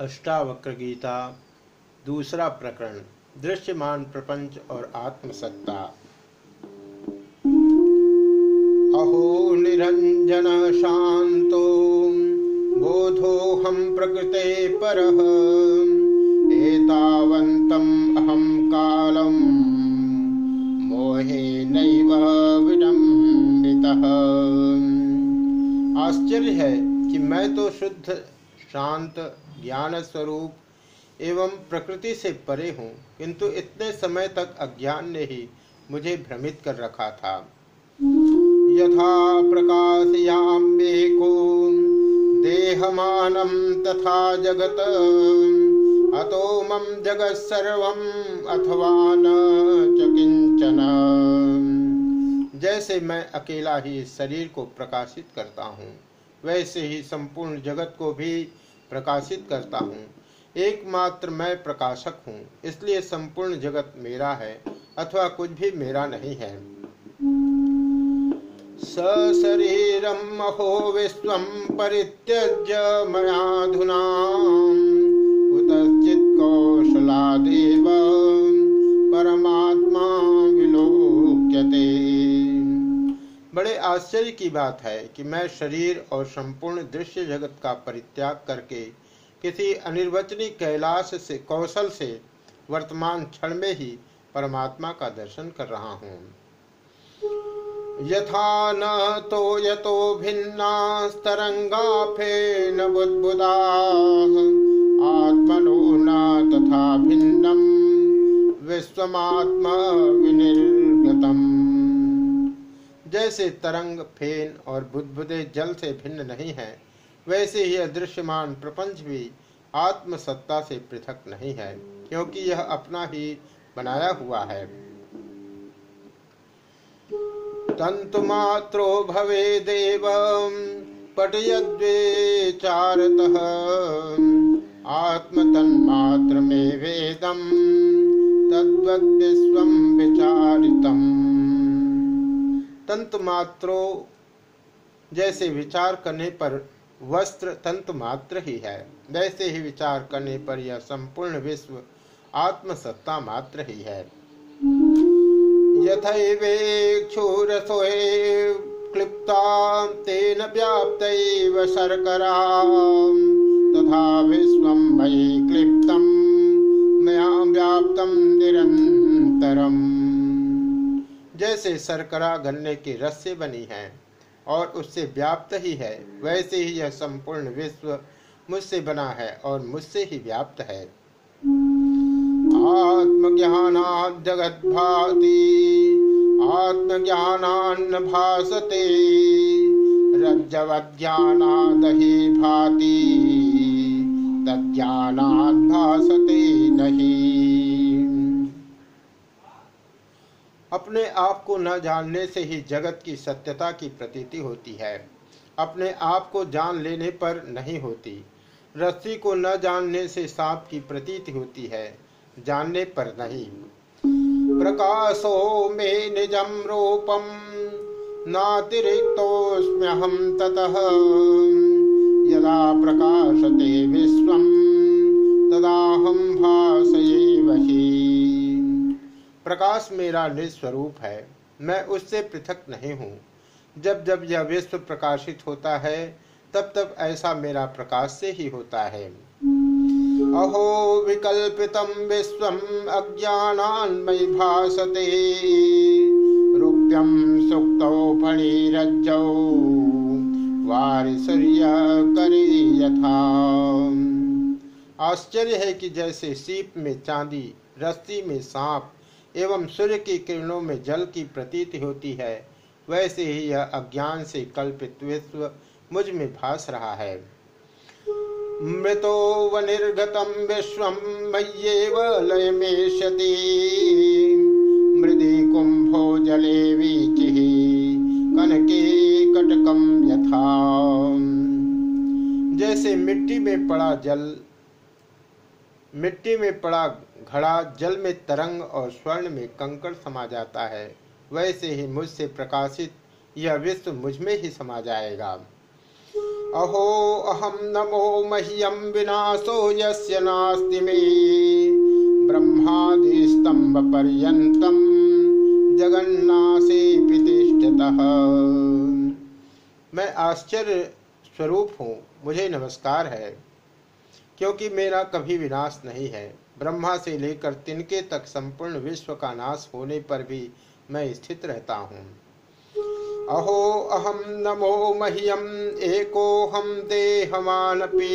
अष्टावक्र गीता दूसरा प्रकरण, दृश्यमान प्रपंच और आत्मसत्ता। अहो निरंजन शांतो बोधोहम प्रकृते परः। एतावन्तम् अहं कालम मोहे नैव आश्चर्य है कि मैं तो शुद्ध, शांत ज्ञान स्वरूप एवं प्रकृति से परे हूँ, किंतु इतने समय तक अज्ञान ने ही मुझे भ्रमित कर रखा था। यथा प्रकाशयाम्येको देहमानं तथा जगत, अतो मम जगत सर्व अथवा न किंचन। जैसे मैं अकेला ही शरीर को प्रकाशित करता हूँ, वैसे ही संपूर्ण जगत को भी प्रकाशित करता हूँ। एकमात्र मैं प्रकाशक हूँ, इसलिए संपूर्ण जगत मेरा है, अथवा कुछ भी मेरा नहीं है। सशरीरम महो विश्व परित्यज मयाधुना कुतचित कौशलादेव बड़े आश्चर्य की बात है कि मैं शरीर और संपूर्ण दृश्य जगत का परित्याग करके किसी अनिर्वचनीय कैलाश से, कौशल से वर्तमान क्षण में ही परमात्मा का दर्शन कर रहा हूँ। यथा न तो यतो भिन्ना तरंगा फेन बुद्बुदा, आत्मनो न तथा भिन्नम, विश्वमात्मा विनिर्गतम जैसे तरंग, फेन और बुद्धबुदे जल से भिन्न नहीं है, वैसे ही अदृश्यमान प्रपंच भी आत्मसत्ता से पृथक नहीं है, क्योंकि यह अपना ही बनाया हुआ है। तंतुमात्रो भवे देव आत्म तन्मात्र में वेदम तद्वस्व तंतु मात्रों जैसे विचार करने पर वस्त्र तंतु मात्र ही है। वैसे ही विचार करने पर यह संपूर्ण विश्व आत्मसत्ता मात्र ही है। यथैवेक्षुरसोए क्लिप्ता तेन व्याप्त शर्करा। तथा विश्व मयि क्लिप्तम मया व्याप्तम निरंतरम जैसे शर्करा गन्ने की रस से बनी है और उससे व्याप्त ही है, वैसे ही यह संपूर्ण विश्व मुझसे बना है और मुझसे ही व्याप्त है। आत्मज्ञान जगत भाति आत्मज्ञान भासते, रज्जवज्ञानादहि भाति तज्ञानात् भासते नहीं। अपने आप को न जानने से ही जगत की सत्यता की प्रतीति होती है। अपने आप को जान लेने पर नहीं होती। रस्सी को न जानने से सांप की प्रतीति होती है, जानने पर नहीं। प्रकाशो में निजम रूपम नातिरिक्तोस्म्यहम ततः। यदा प्रकाशते विश्व तदा हम भाषये वही प्रकाश मेरा निस्वरूप है, मैं उससे पृथक नहीं हूँ। जब जब यह विश्व प्रकाशित होता है, तब तब ऐसा मेरा प्रकाश से ही होता है। अहो विकल्पितम विश्व अज्ञान्मयी भासते। रूप्यम सुक्तौ करे यथा। आश्चर्य है कि जैसे सीप में चांदी, रस्सी में सांप एवं सूर्य की किरणों में जल की प्रतीति होती है, वैसे ही यह अज्ञान से कल्पित विश्व मुझमें भास रहा है। मृतो व निर्गतम विश्व मय्येव लयमेशति मृदि कुंभो जले वीचि, कनके कटकम यथा। जैसे मिट्टी में पड़ा जल मिट्टी में पड़ा घड़ा जल में तरंग और स्वर्ण में कंकड़ समा जाता है। वैसे ही मुझसे प्रकाशित यह विश्व मुझमें ही समा जाएगा। अहो अहम नमो मह्यम विनाशो यस्य नास्ति मे। ब्रह्मादिस्तंभ पर्यंतम जगन्नासे प्रतिष्ठतः। मैं आश्चर्य स्वरूप हूँ, मुझे नमस्कार है। क्योंकि मेरा कभी विनाश नहीं है। ब्रह्मा से लेकर तिनके तक संपूर्ण विश्व का नाश होने पर भी मैं स्थित रहता हूँ। अहो अहम नमो मह्यम एकोहम देहमानपी।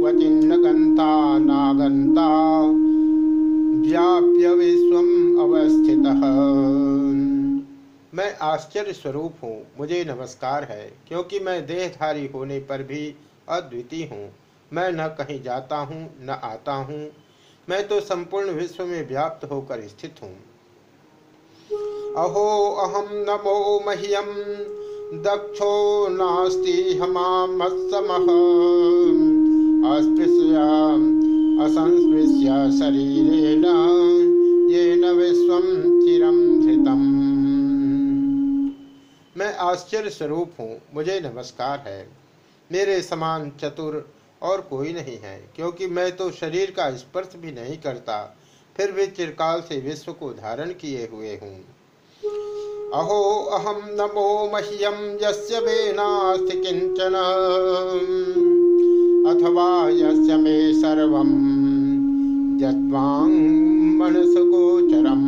क्वचिन्न गंता नागंता व्याप्य विश्व अवस्थित। मैं आश्चर्य स्वरूप हूँ, मुझे नमस्कार है, क्योंकि मैं देहधारी होने पर भी अद्वितीय हूँ। मैं न कहीं जाता हूँ, न आता हूँ। मैं तो संपूर्ण विश्व में व्याप्त होकर स्थित हूँ। अहो अहम नमो मह्यम दक्षो नास्ति हमामत्समः अस्पृश्य चिरम धृतम। मैं आश्चर्य स्वरूप हूँ, मुझे नमस्कार है। मेरे समान चतुर और कोई नहीं है, क्योंकि मैं तो शरीर का स्पर्श भी नहीं करता, फिर भी चिरकाल से विश्व को धारण किए हुए हूँ। अहो अहम नमो मह्यम किंचन अथवा यस्य मे सर्वम मनस गोचरम।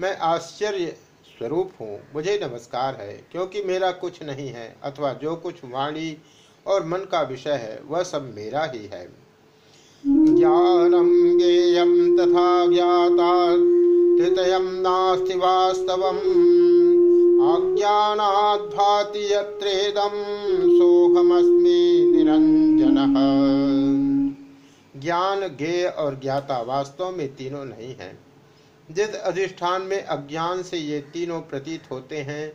मैं आश्चर्य स्वरूप हूँ, मुझे नमस्कार है, क्योंकि मेरा कुछ नहीं है, अथवा जो कुछ वाणी और मन का विषय है, वह सब मेरा ही है। ज्ञानम ज्ञेयम तथा ज्ञाता तृतयम नास्ति सोहमस्मि निरंजन ज्ञान, ज्ञेय और ज्ञाता वास्तव में तीनों नहीं है। जिस अधिष्ठान में अज्ञान से ये तीनों प्रतीत होते हैं,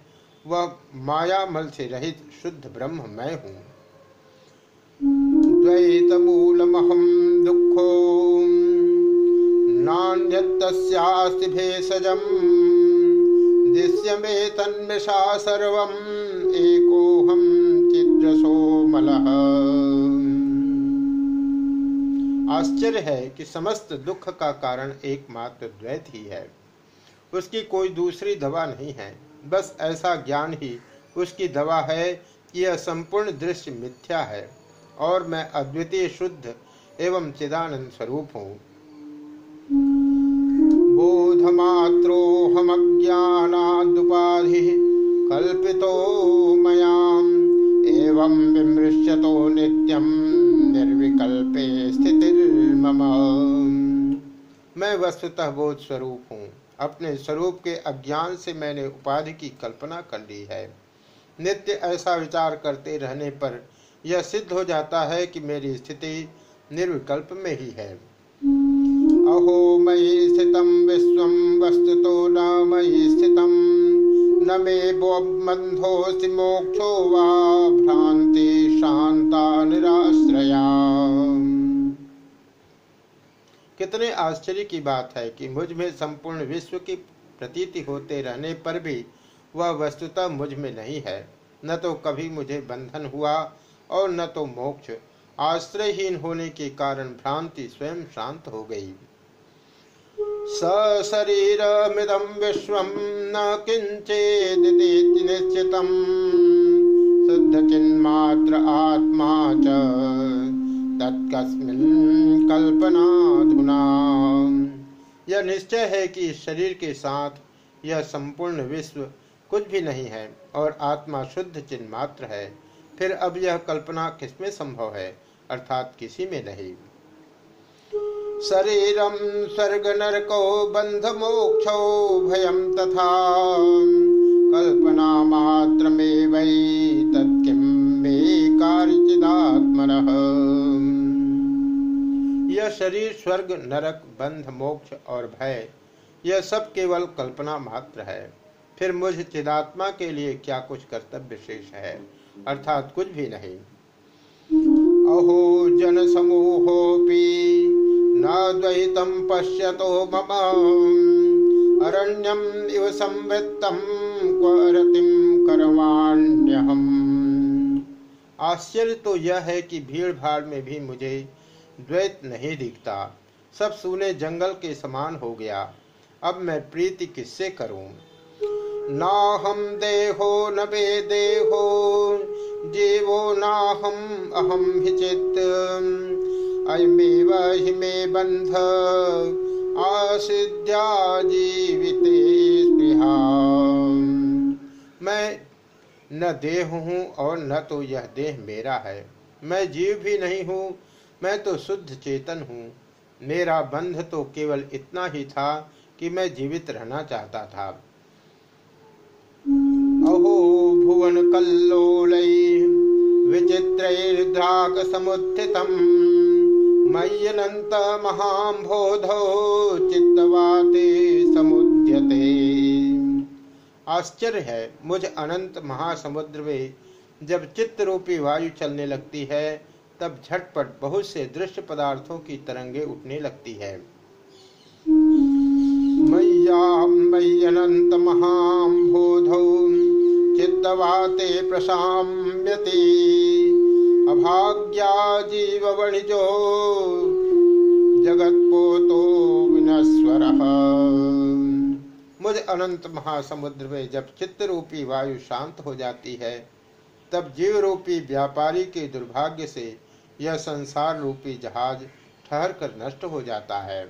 वह माया मल से रहित शुद्ध ब्रह्म मैं हूँ। द्वैतमूलमहं दुःखो। नान्यत्तस्यास्ति भेषजम् दृश्यमे तन्मृषा सर्वम् एकोऽहं चिद्रसोमलः आश्चर्य है कि समस्त दुख का कारण एकमात्र द्वैत ही है। उसकी कोई दूसरी दवा नहीं है। बस ऐसा ज्ञान ही उसकी दवा है कि यह संपूर्ण दृश्य मिथ्या है। और मैं अद्वितीय शुद्ध एवं चिदानंद स्वरूप हूँ। बोधमात्रोहमज्ञानादुपाधि कल्पितो मयाम, एवं विमृश्यतो नित्यम, निर्विकल्पे स्थितिर्मम मैं वस्तुतः बोध स्वरूप हूँ। अपने स्वरूप के अज्ञान से मैंने उपाधि की कल्पना कर ली है। नित्य ऐसा विचार करते रहने पर यह सिद्ध हो जाता है कि मेरी स्थिति निर्विकल्प में ही है। अहो, मयि स्थित विश्व वस्तु तो न मयि स्थित। न मे बंधोस्ति मोक्षो वा भ्रांति शांता निराश्रया। कितने आश्चर्य की बात है कि मुझमें संपूर्ण विश्व की प्रतीति होते रहने पर भी वह वस्तुतः मुझमें नहीं है। न तो कभी मुझे बंधन हुआ और न तो मोक्ष, आश्रयहीन होने के कारण भ्रांति स्वयं शांत हो गई। सशरीर मिदम विश्व न निश्चित शुद्ध चिन्मात्र आत्मा च, तत्कस्मिन् यह निश्चय है कि शरीर के साथ यह संपूर्ण विश्व कुछ भी नहीं है और आत्मा शुद्ध चिन्ह मात्र है। फिर अब यह कल्पना किसमें संभव है? अर्थात किसी में नहीं। शरीरम स्वर्ग नरको बंध मोक्ष भयम तथा कल्पना मात्र में वही तत्किम यह शरीर, स्वर्ग, नरक बंध मोक्ष और भय, यह सब केवल कल्पना मात्र है। फिर मुझ चिदात्मा के लिए क्या कुछ कर्तव्य शेष है? अर्थात कुछ भी नहीं। अहो जन समूहोपि न द्वैतम पश्यतो मम। अरण्यम इव संवृत्तम क्वरतिम करवाण्यहम। आश्चर्य तो यह है कि भीड़ भाड़ में भी मुझे द्वैत नहीं दिखता। सब सुने जंगल के समान हो गया। अब मैं प्रीति किससे करूँ? ना हम देहो न बे देहो जीवो ना हम अहम हिचित अयमेव बंध आसिद्या जीविते स्पृहा। मैं न देह हूँ और न तो यह देह मेरा है। मैं जीव भी नहीं हूँ, मैं तो शुद्ध चेतन हूँ। मेरा बंध तो केवल इतना ही था कि मैं जीवित रहना चाहता था। अहो भुवन कल्लोल विचित्रैर्द्राक समुत्थितम् मय्यनन्त महाम्भोधो चित्तवाते समुद्यते। आश्चर्य है, मुझ अनंत महासमुद्र में जब चित्त रूपी वायु चलने लगती है, तब झटपट बहुत से दृश्य पदार्थों की तरंगे उठने लगती है। मय्यामय्यनंत महाम्भोधौ चित्तवाते प्रशाम्यति। अभाग्या जीव वणिजो जगत्पोतो मुझ अनंत महासमुद्र में जब चित्त रूपी वायु शांत हो जाती है, तब जीव रूपी व्यापारी के दुर्भाग्य से यह संसार रूपी जहाज़ ठहर कर नष्ट हो जाता है।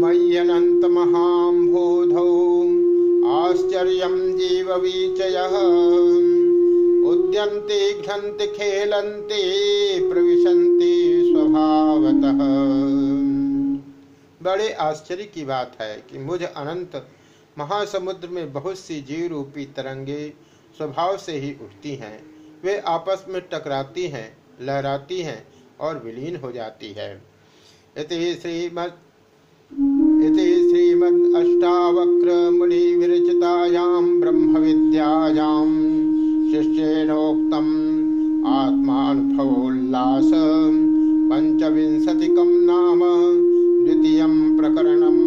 मय्यनंत महाम्भोधौ आश्चर्य जीववीचय। उद्यन्ते, घ्नन्ति, खेलन्ति, प्रविशन्ति स्वभावतः। बड़े आश्चर्य की बात है कि मुझ अनंत महासमुद्र में बहुत सी जीव रूपी तरंगे स्वभाव से ही उठती हैं। वे आपस में टकराती हैं, लहराती हैं और विलीन हो जाती है। इति श्रीमद, इति श्रीमद् अष्टावक्रमुनिविरचितायां ब्रह्मविद्यायां शिष्येणोक्तम् आत्मानुभवोल्लास। पञ्चविंशतिकं नाम द्वितीयं प्रकरणम्।